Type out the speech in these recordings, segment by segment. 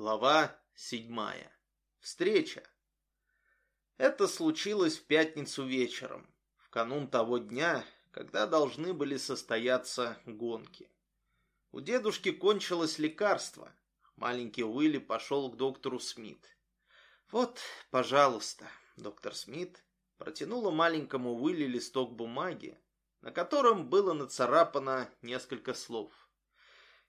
Глава седьмая. Встреча. Это случилось в пятницу вечером, в канун того дня, когда должны были состояться гонки. У дедушки кончилось лекарство. Маленький Уилли пошел к доктору Смит. «Вот, пожалуйста», — доктор Смит протянула маленькому Уилли листок бумаги, на котором было нацарапано несколько слов.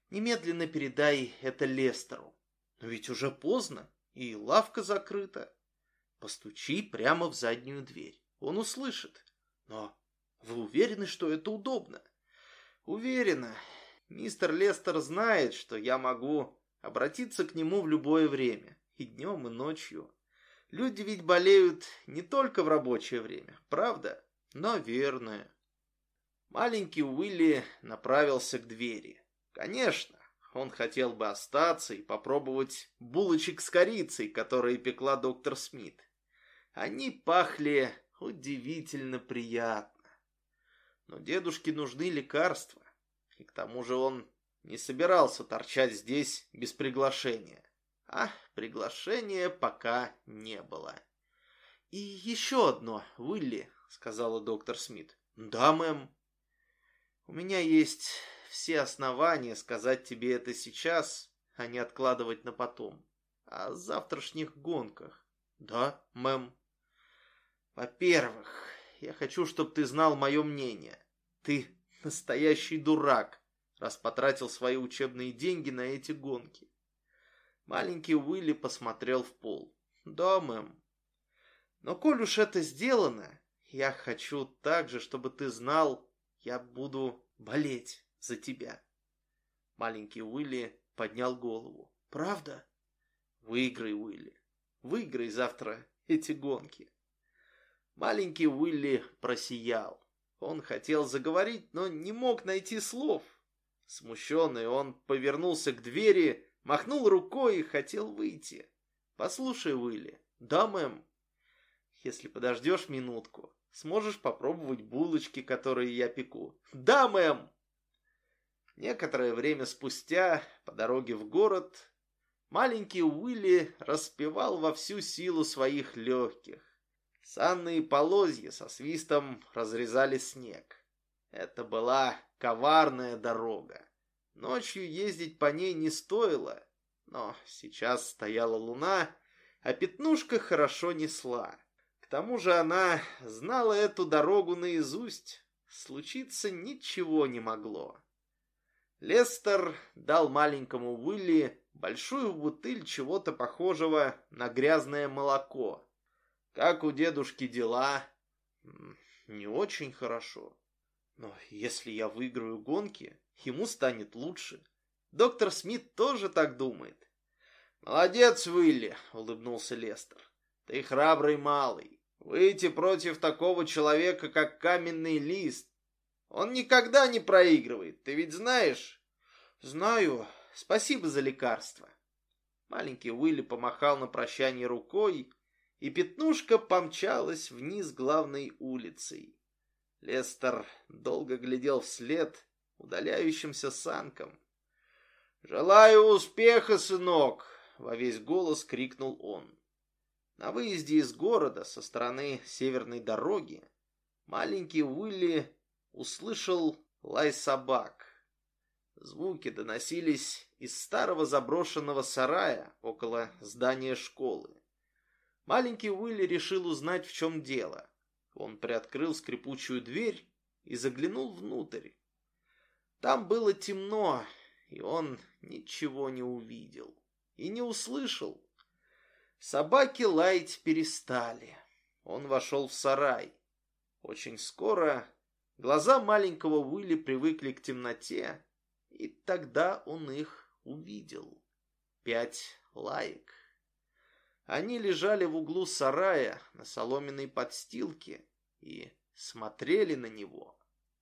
«Немедленно передай это Лестеру. Но ведь уже поздно, и лавка закрыта. Постучи прямо в заднюю дверь. Он услышит. Но вы уверены, что это удобно? Уверена. Мистер Лестер знает, что я могу обратиться к нему в любое время. И днем, и ночью. Люди ведь болеют не только в рабочее время, правда? Наверное. Маленький Уилли направился к двери. Конечно, он хотел бы остаться и попробовать булочек с корицей, которые пекла доктор Смит. Они пахли удивительно приятно. Но дедушке нужны лекарства, и к тому же он не собирался торчать здесь без приглашения. А приглашения пока не было. «И еще одно, Уилли», — сказала доктор Смит. «Да, мэм». «У меня есть все основания сказать тебе это сейчас, а не откладывать на потом. О завтрашних гонках. Да, мэм. Во-первых, я хочу, чтобы ты знал мое мнение. Ты настоящий дурак, раз потратил свои учебные деньги на эти гонки. Маленький Уилли посмотрел в пол. Да, мэм. Но коль уж это сделано, я хочу также, чтобы ты знал, я буду болеть за тебя. Маленький Уилли поднял голову. Правда? Выиграй, Уилли. Выиграй завтра эти гонки. Маленький Уилли просиял. Он хотел заговорить, но не мог найти слов. Смущенный, он повернулся к двери, махнул рукой и хотел выйти. «Послушай, Уилли». «Да, мэм». «Если подождешь минутку, сможешь попробовать булочки, которые я пеку». «Да, мэм». Некоторое время спустя, по дороге в город, маленький Уилли распевал во всю силу своих легких. Санные полозья со свистом разрезали снег. Это была коварная дорога. Ночью ездить по ней не стоило, но сейчас стояла луна, а пятнушка хорошо несла. К тому же она знала эту дорогу наизусть. Случиться ничего не могло. Лестер дал маленькому Уилли большую бутыль чего-то похожего на грязное молоко. Как у дедушки дела? Не очень хорошо. Но если я выиграю гонки, ему станет лучше. Доктор Смит тоже так думает. «Молодец, Уилли!» — улыбнулся Лестер. «Ты храбрый малый. Выйти против такого человека, как каменный лист, он никогда не проигрывает, ты ведь знаешь? Знаю. Спасибо за лекарство. Маленький Уилли помахал на прощание рукой, и пятнушка помчалась вниз главной улицей. Лестер долго глядел вслед удаляющимся санкам. «Желаю успеха, сынок!» — во весь голос крикнул он. На выезде из города со стороны северной дороги маленький Уилли услышал лай собак. Звуки доносились из старого заброшенного сарая около здания школы. Маленький Уилли решил узнать, в чем дело. Он приоткрыл скрипучую дверь и заглянул внутрь. Там было темно, и он ничего не увидел и не услышал. Собаки лаять перестали. Он вошел в сарай. Очень скоро Глаза маленького Уилли привыкли к темноте, и тогда он их увидел. Пять лаек. Они лежали в углу сарая на соломенной подстилке и смотрели на него.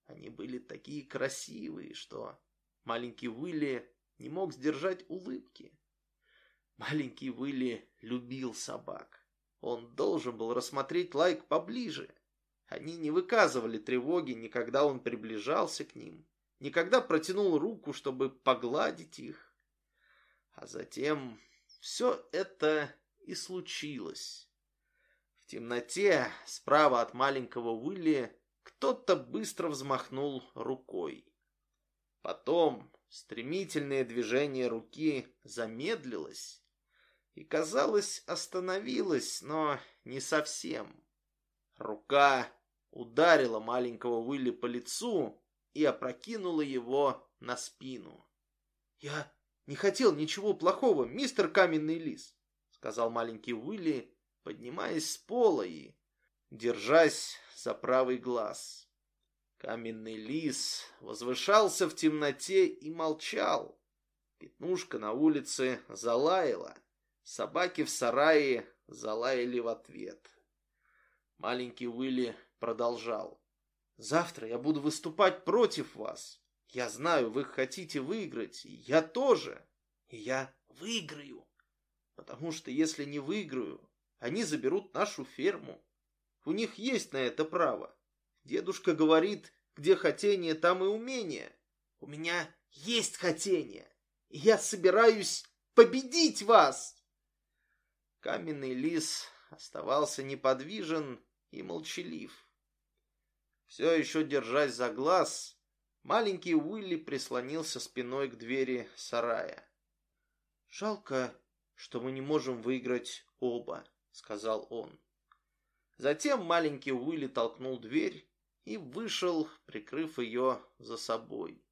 Они были такие красивые, что маленький Уилли не мог сдержать улыбки. Маленький Уилли любил собак. Он должен был рассмотреть лайк поближе. Они не выказывали тревоги, никогда он приближался к ним, никогда протянул руку, чтобы погладить их. А затем все это и случилось. В темноте, справа от маленького Уилли, кто-то быстро взмахнул рукой. Потом стремительное движение руки замедлилось и, казалось, остановилось, но не совсем. Рука ударила маленького Уилли по лицу и опрокинула его на спину. «Я не хотел ничего плохого, мистер Каменный Лис», сказал маленький Уилли, поднимаясь с пола и держась за правый глаз. Каменный лис возвышался в темноте и молчал. Пятнушка на улице залаяла. Собаки в сарае залаяли в ответ. Маленький Уилли продолжал. «Завтра я буду выступать против вас. Я знаю, вы хотите выиграть, я тоже. И я выиграю. Потому что если не выиграю, они заберут нашу ферму. У них есть на это право. Дедушка говорит, где хотение, там и умение. У меня есть хотение, и я собираюсь победить вас. Каменный лис оставался неподвижен и молчалив. Все еще держась за глаз, маленький Уилли прислонился спиной к двери сарая. «Жалко, что мы не можем выиграть оба», — сказал он. Затем маленький Уилли толкнул дверь и вышел, прикрыв ее за собой.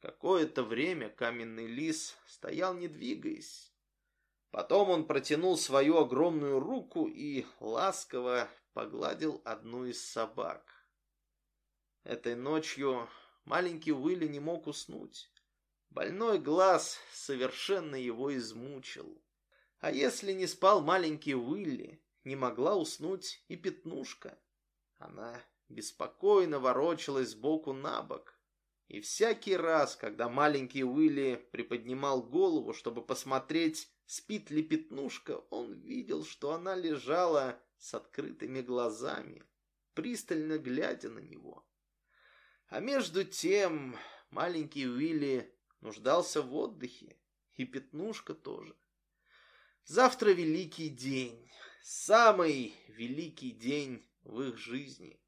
Какое-то время каменный лис стоял, не двигаясь. Потом он протянул свою огромную руку и ласково погладил одну из собак. Этой ночью маленький Уилли не мог уснуть. Больной глаз совершенно его измучил. А если не спал маленький Уилли, не могла уснуть и пятнушка. Она беспокойно ворочалась сбоку на бок. И всякий раз, когда маленький Уилли приподнимал голову, чтобы посмотреть, спит ли пятнушка, он видел, что она лежала с открытыми глазами, пристально глядя на него. А между тем маленький Уилли нуждался в отдыхе, и пятнушка тоже. Завтра великий день, самый великий день в их жизни.